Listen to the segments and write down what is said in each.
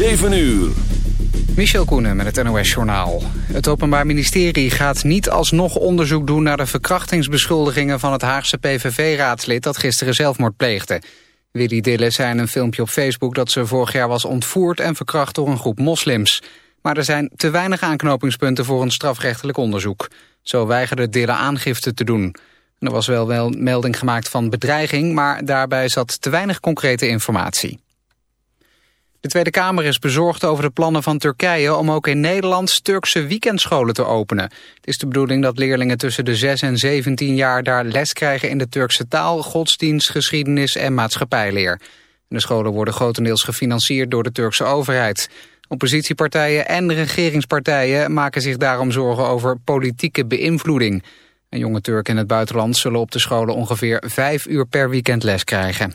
7 uur. Michel Koenen met het NOS-journaal. Het Openbaar Ministerie gaat niet alsnog onderzoek doen... naar de verkrachtingsbeschuldigingen van het Haagse PVV-raadslid... dat gisteren zelfmoord pleegde. Willy Dille zei in een filmpje op Facebook... dat ze vorig jaar was ontvoerd en verkracht door een groep moslims. Maar er zijn te weinig aanknopingspunten voor een strafrechtelijk onderzoek. Zo weigerde Dille aangifte te doen. Er was wel, wel melding gemaakt van bedreiging... maar daarbij zat te weinig concrete informatie. De Tweede Kamer is bezorgd over de plannen van Turkije om ook in Nederland Turkse weekendscholen te openen. Het is de bedoeling dat leerlingen tussen de 6 en 17 jaar daar les krijgen in de Turkse taal, godsdienst, geschiedenis en maatschappijleer. De scholen worden grotendeels gefinancierd door de Turkse overheid. Oppositiepartijen en regeringspartijen maken zich daarom zorgen over politieke beïnvloeding. En jonge Turken in het buitenland zullen op de scholen ongeveer vijf uur per weekend les krijgen.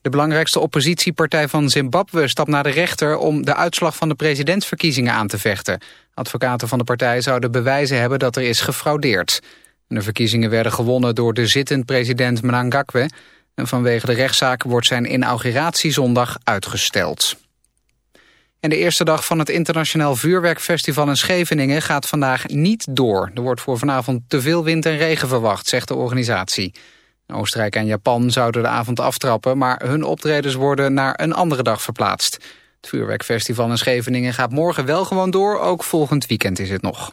De belangrijkste oppositiepartij van Zimbabwe stapt naar de rechter om de uitslag van de presidentsverkiezingen aan te vechten. Advocaten van de partij zouden bewijzen hebben dat er is gefraudeerd. De verkiezingen werden gewonnen door de zittend president Mnangagwa. En vanwege de rechtszaak wordt zijn inauguratiezondag uitgesteld. En de eerste dag van het internationaal vuurwerkfestival in Scheveningen gaat vandaag niet door. Er wordt voor vanavond te veel wind en regen verwacht, zegt de organisatie. Oostenrijk en Japan zouden de avond aftrappen... maar hun optredens worden naar een andere dag verplaatst. Het vuurwerkfestival in Scheveningen gaat morgen wel gewoon door. Ook volgend weekend is het nog.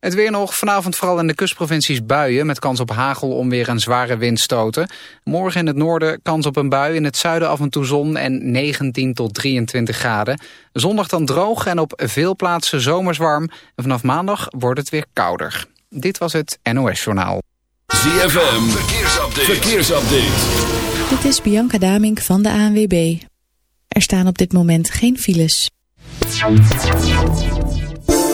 Het weer nog, vanavond vooral in de kustprovincies buien... met kans op hagel, onweer en zware windstoten. Morgen in het noorden kans op een bui, in het zuiden af en toe zon... en 19 tot 23 graden. Zondag dan droog en op veel plaatsen zomers warm. En vanaf maandag wordt het weer kouder. Dit was het NOS Journaal. ZFM, verkeersupdate. verkeersupdate. Dit is Bianca Damink van de ANWB. Er staan op dit moment geen files.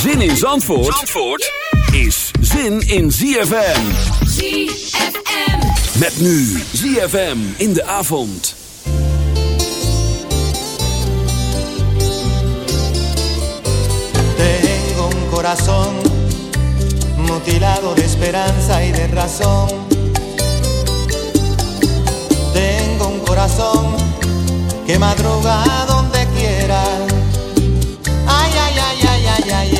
Zin in Zandvoort, Zandvoort is zin in ZFM. ZFM. Met nu ZFM in de avond. Tengo un corazón mutilado de esperanza y de razón. Tengo un corazón que madruga donde quiera. Ay, ay, ay, ay, ay, ay,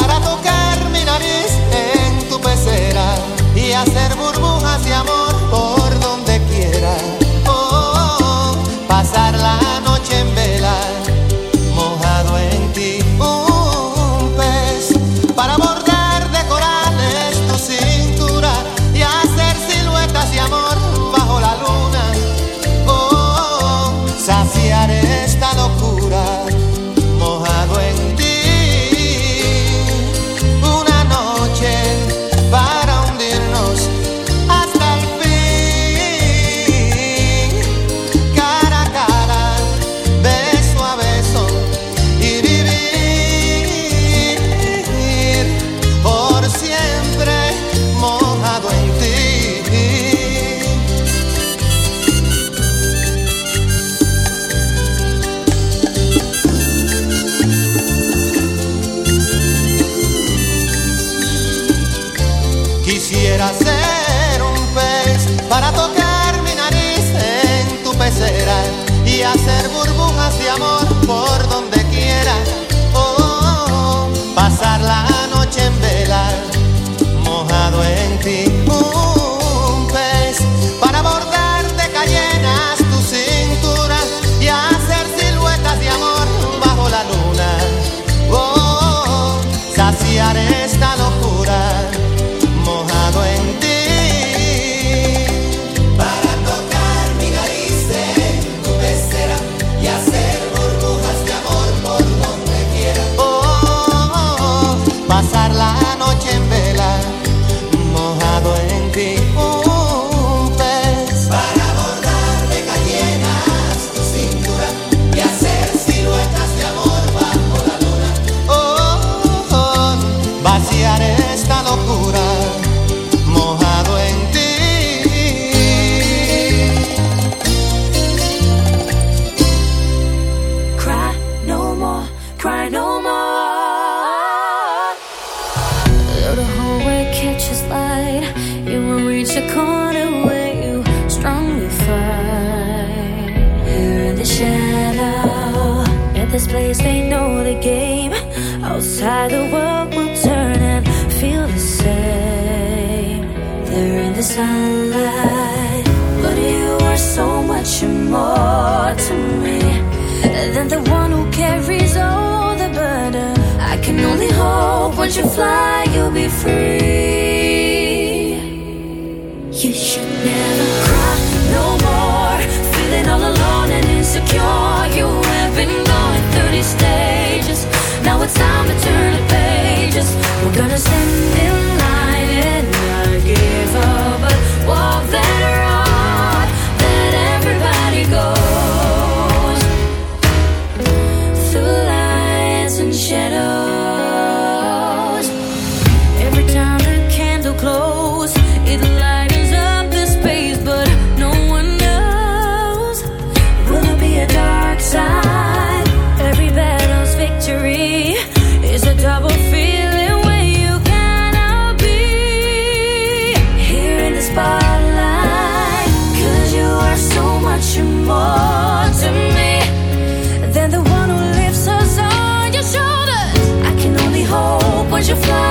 you fly?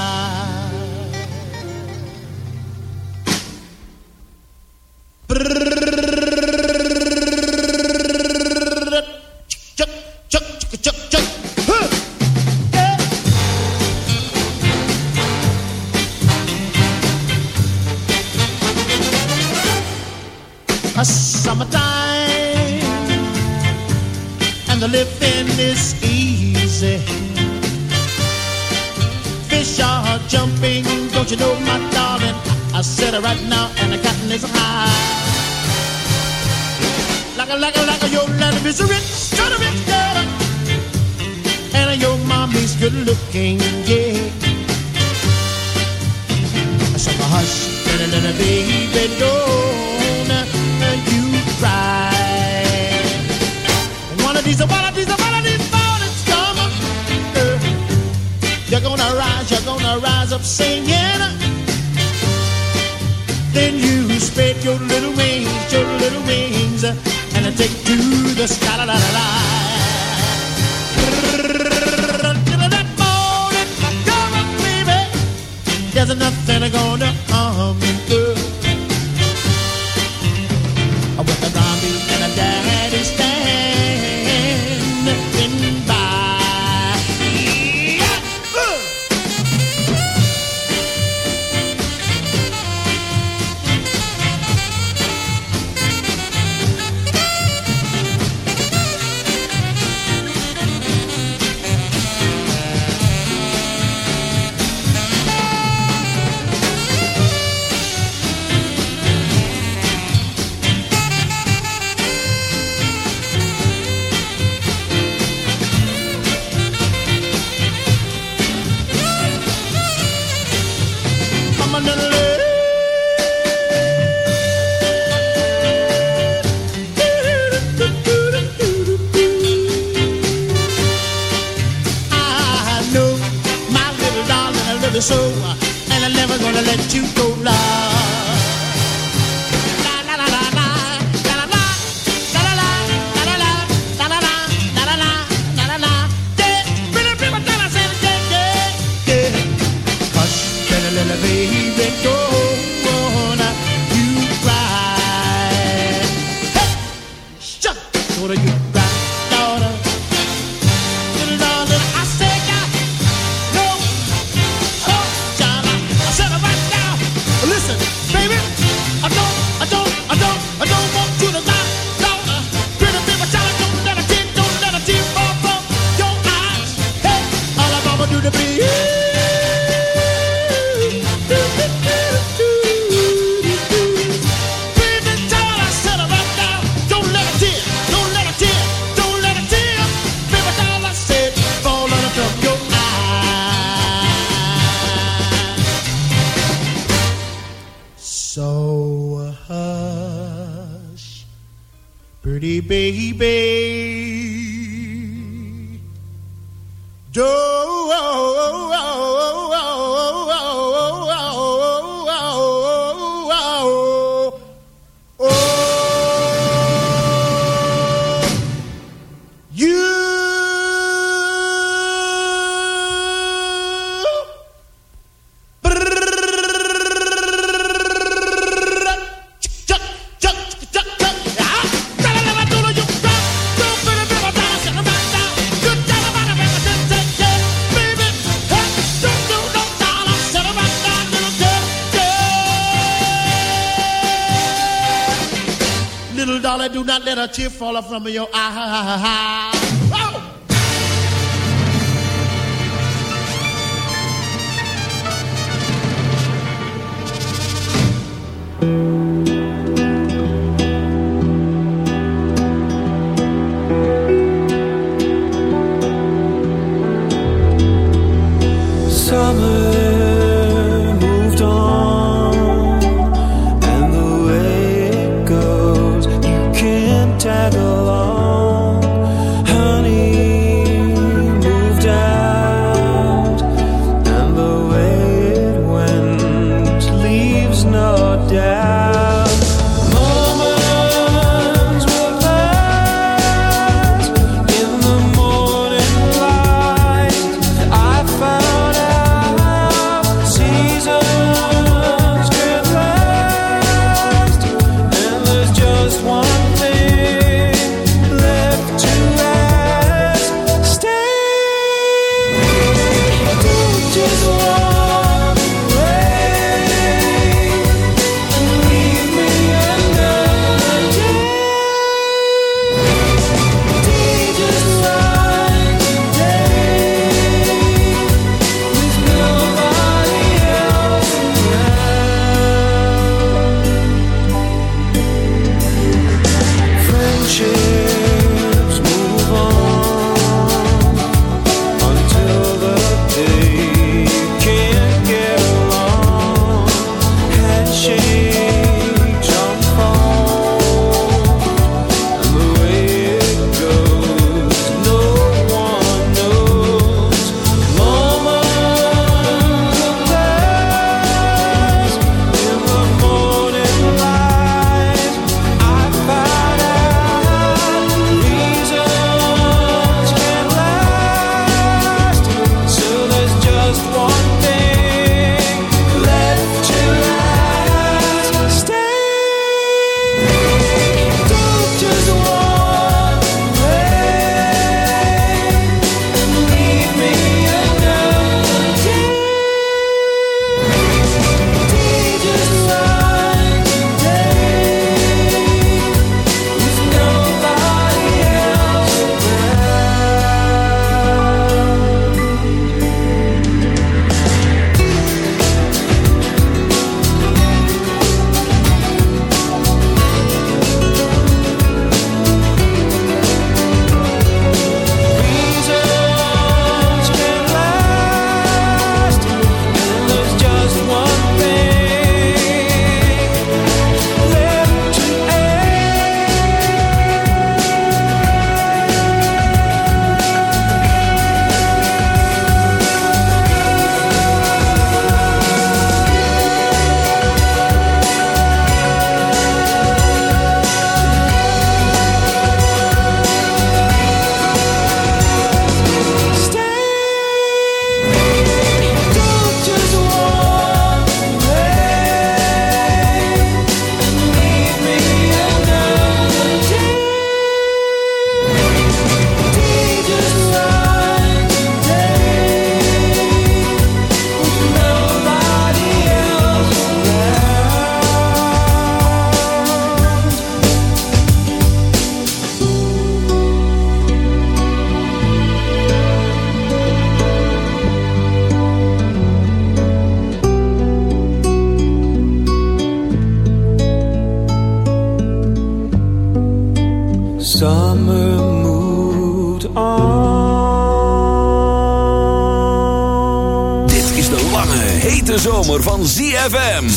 Is easy. Fish are jumping, don't you know, my darling? I said it right now, and the cotton is high. Like a, like a, like a, your land is a rich, kind of rich girl. And your mommy's good looking, yeah. So hush, little, little baby, don't you cry. One of these, one of rise, rise up singing. Then you spread your little wings, your little wings, and take to the sky. La, la, la, la. There's nothing gonna harm you, do not let a tear fall from your eye. Oh! Summer future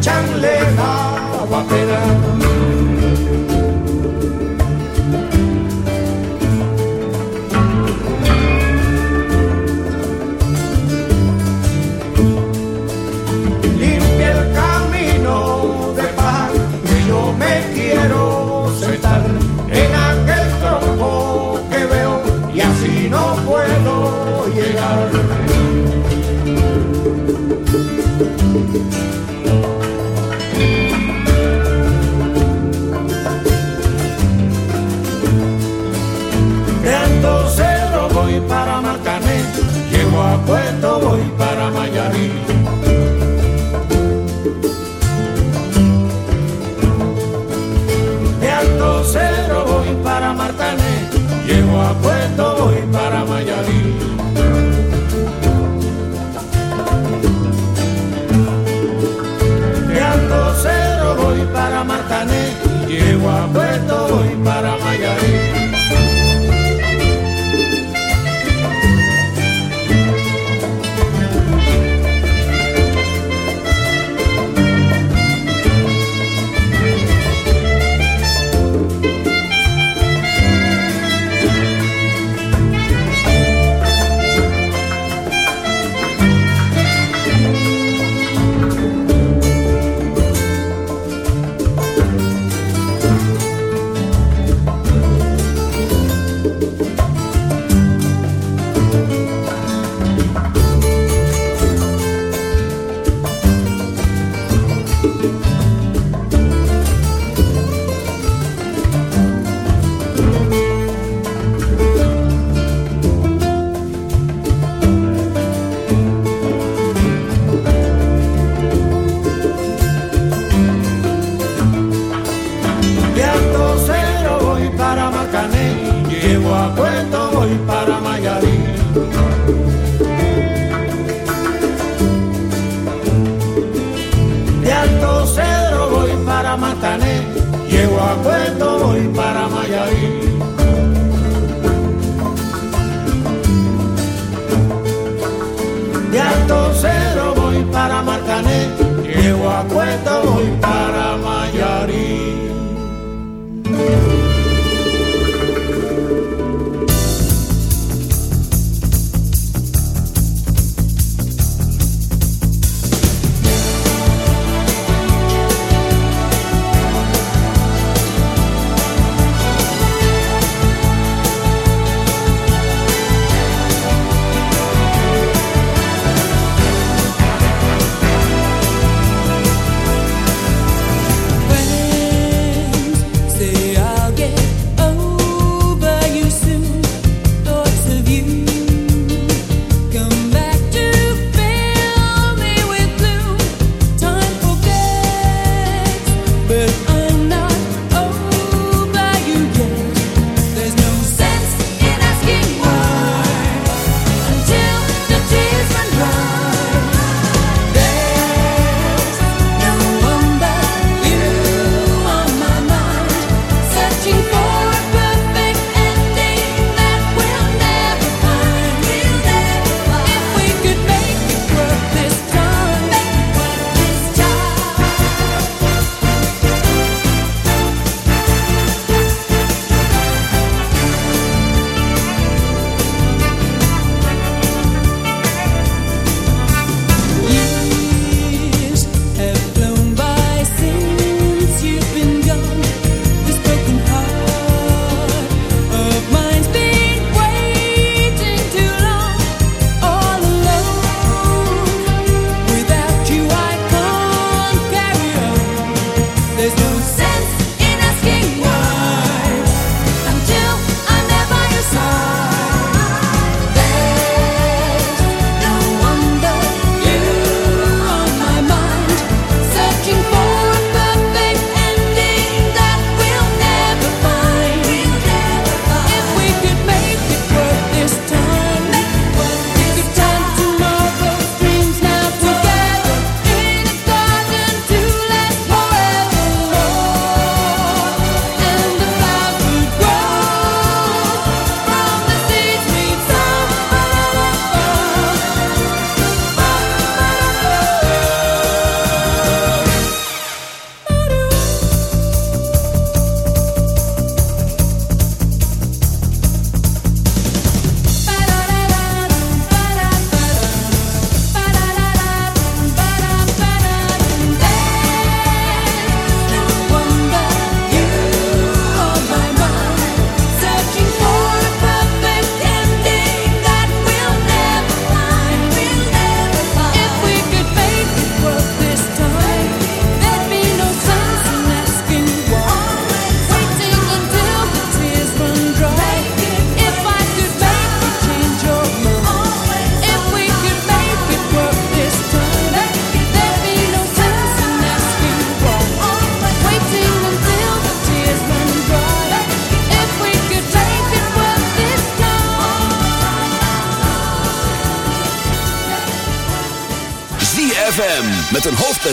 江流。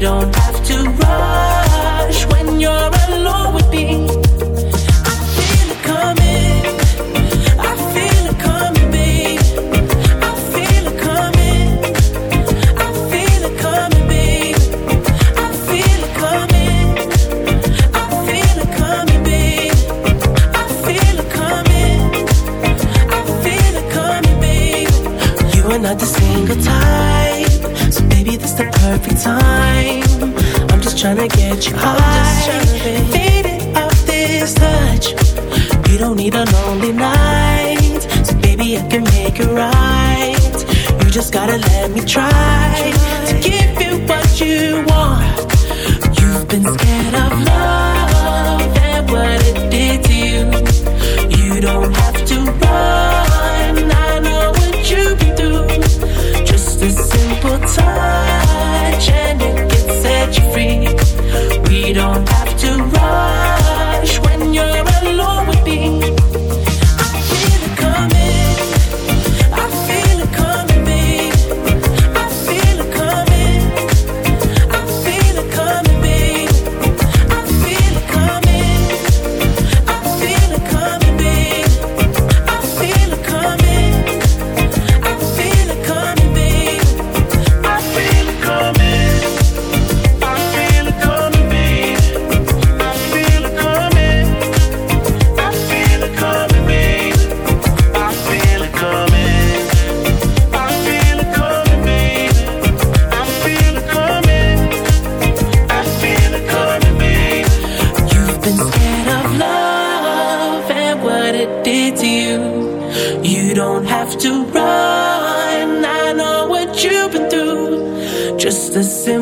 don't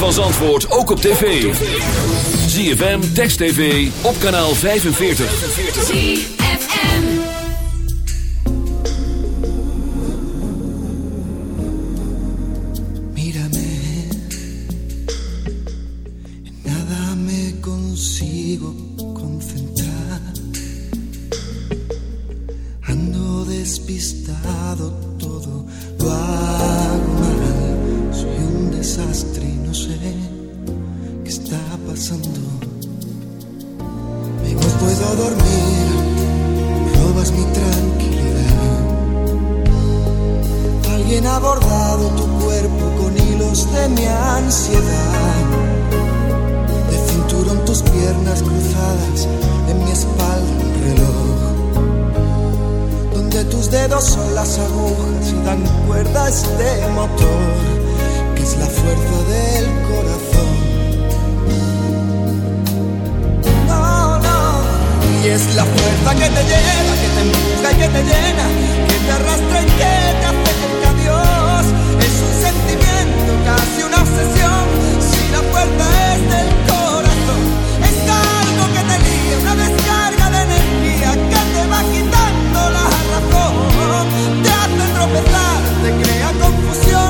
van Zandvoort ook op tv. ZFM, Text TV, op kanaal 45. ZFM Mírame Nada me consigo concentrar Ando despistado todo Lo hago Soy un desastre y no sé qué está pasando. No puedo dormir, robas mi tranquilidad. Alguien ha bordado tu cuerpo con hilos de mi ansiedad. De cinturón tus piernas cruzadas, en mi espalda un reloj. Donde tus dedos son las agujas y dan cuerda a este motor es la fuerza del corazón. No, no. Y es la fuerza que te lleva, que te empuja y que te llena, que te arrastra y que te acerca a Dios. Es un sentimiento, casi una obsesión. Si la fuerza es del corazón, es algo que te lía, una descarga de energía que te va quitando la razón. Te hace tropezar, te crea confusión.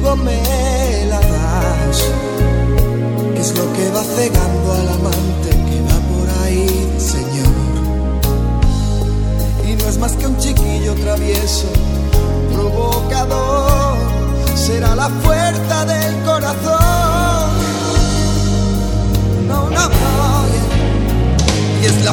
luego me la. ¿Qué es lo que va cegando al amante que va por ahí, Señor? Y no es más que un chiquillo travieso, provocador. Será la fuerza del corazón. No, no, no. Y es la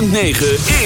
106.9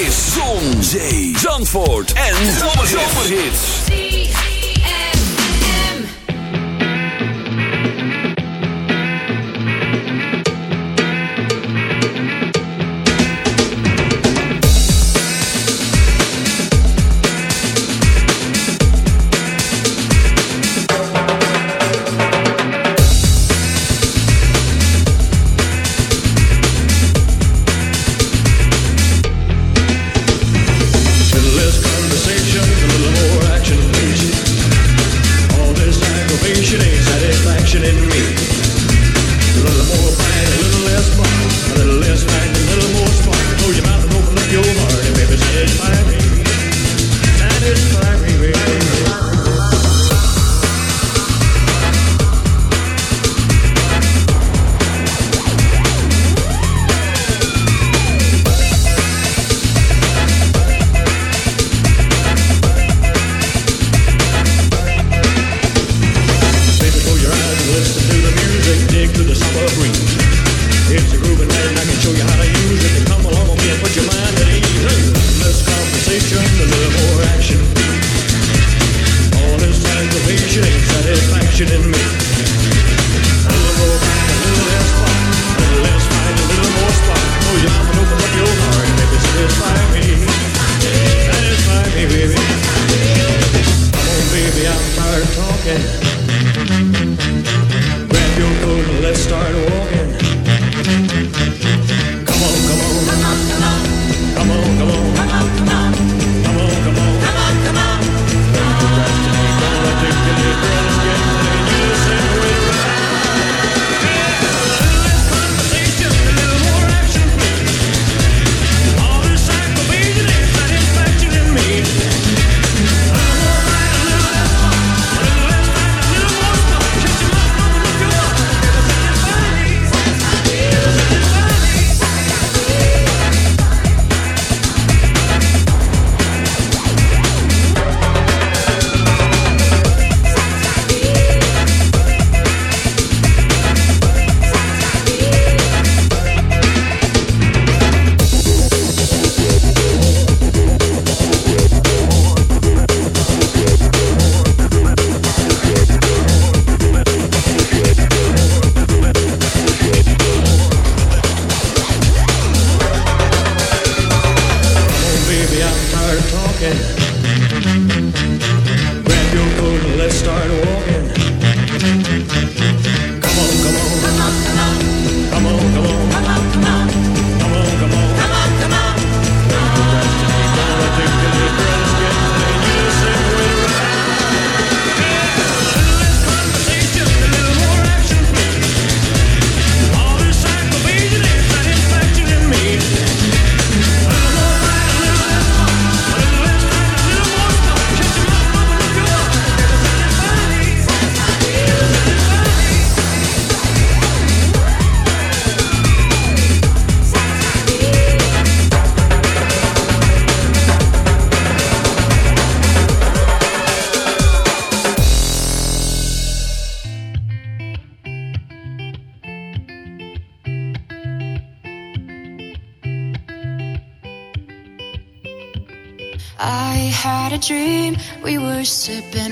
start talking. Grab your coat and let's start walking. sipping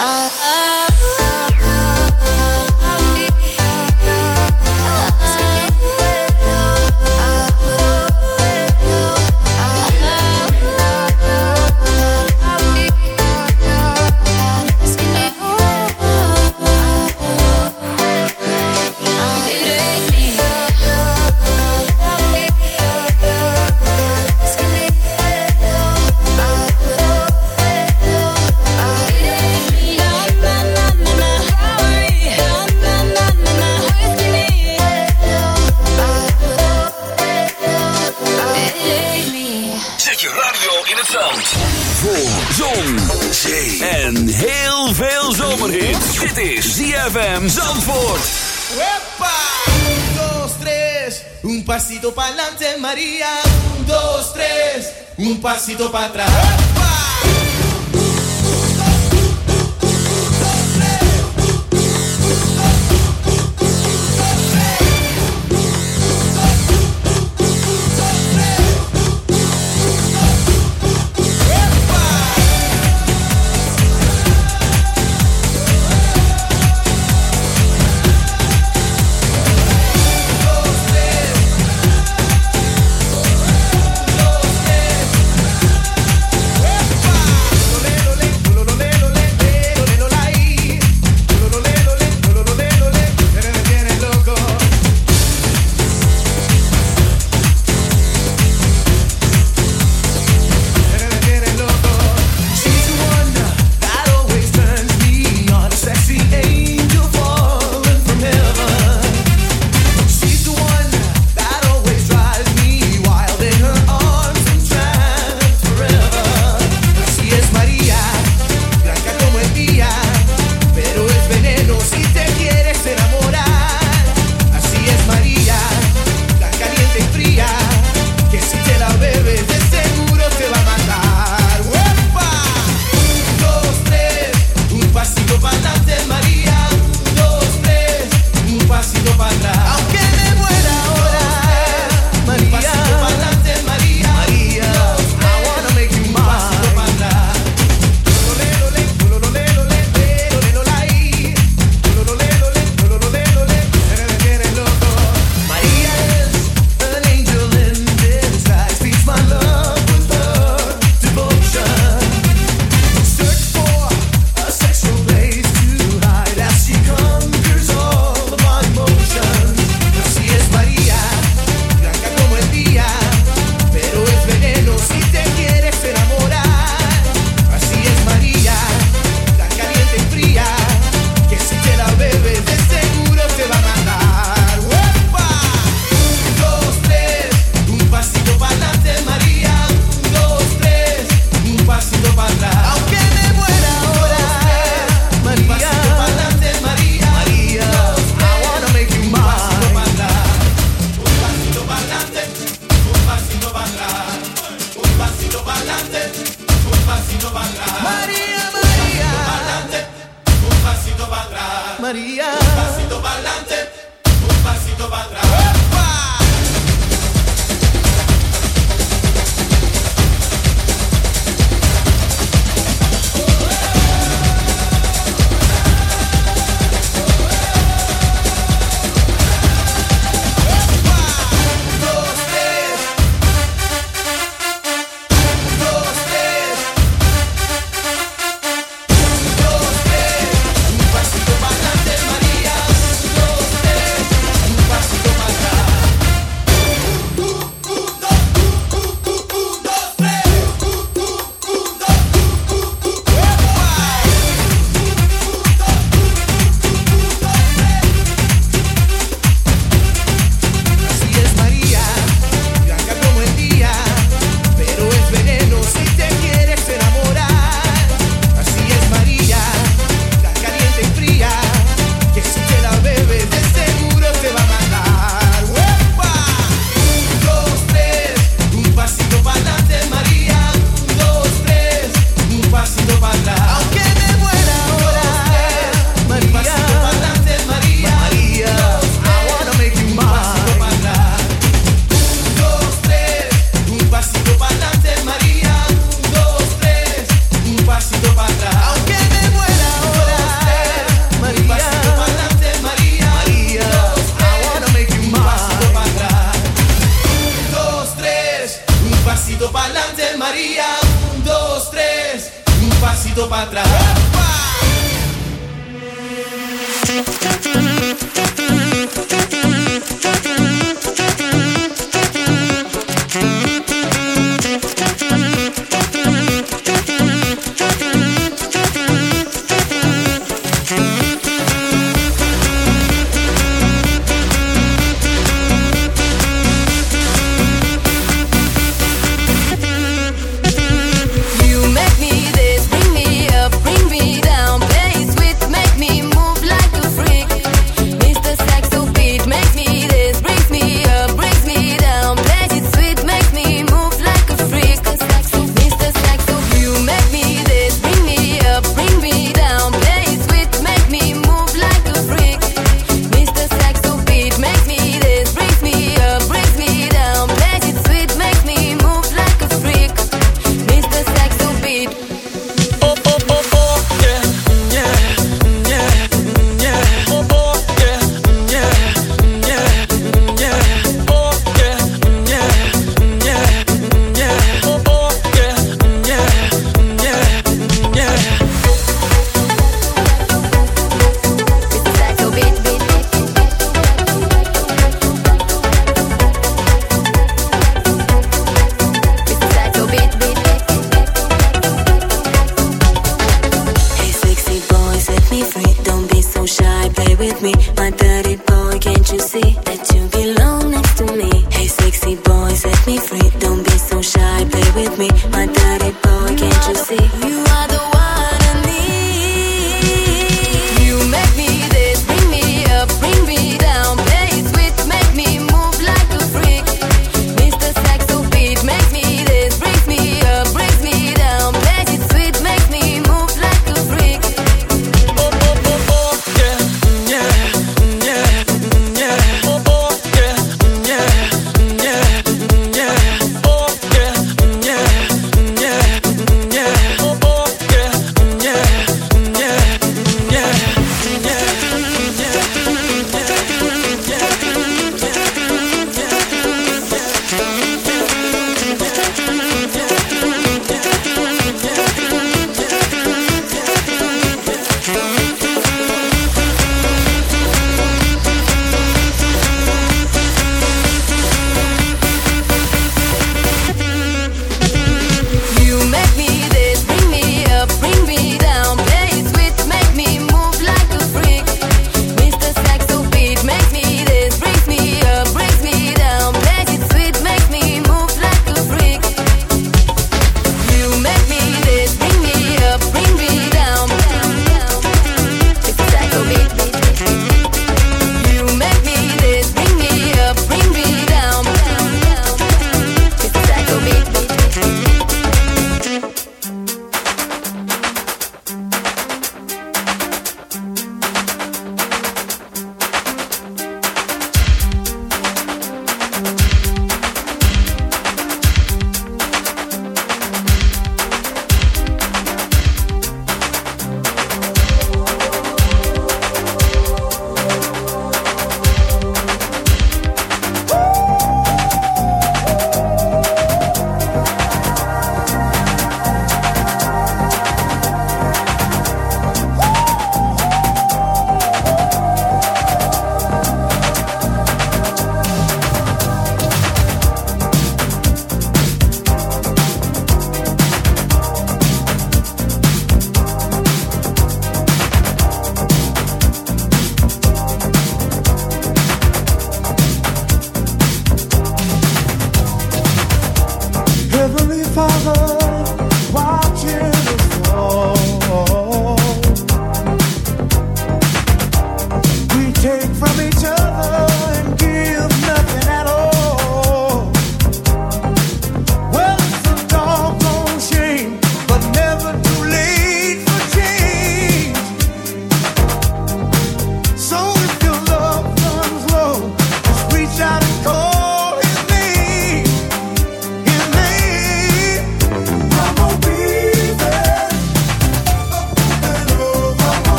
I pasito para atrás.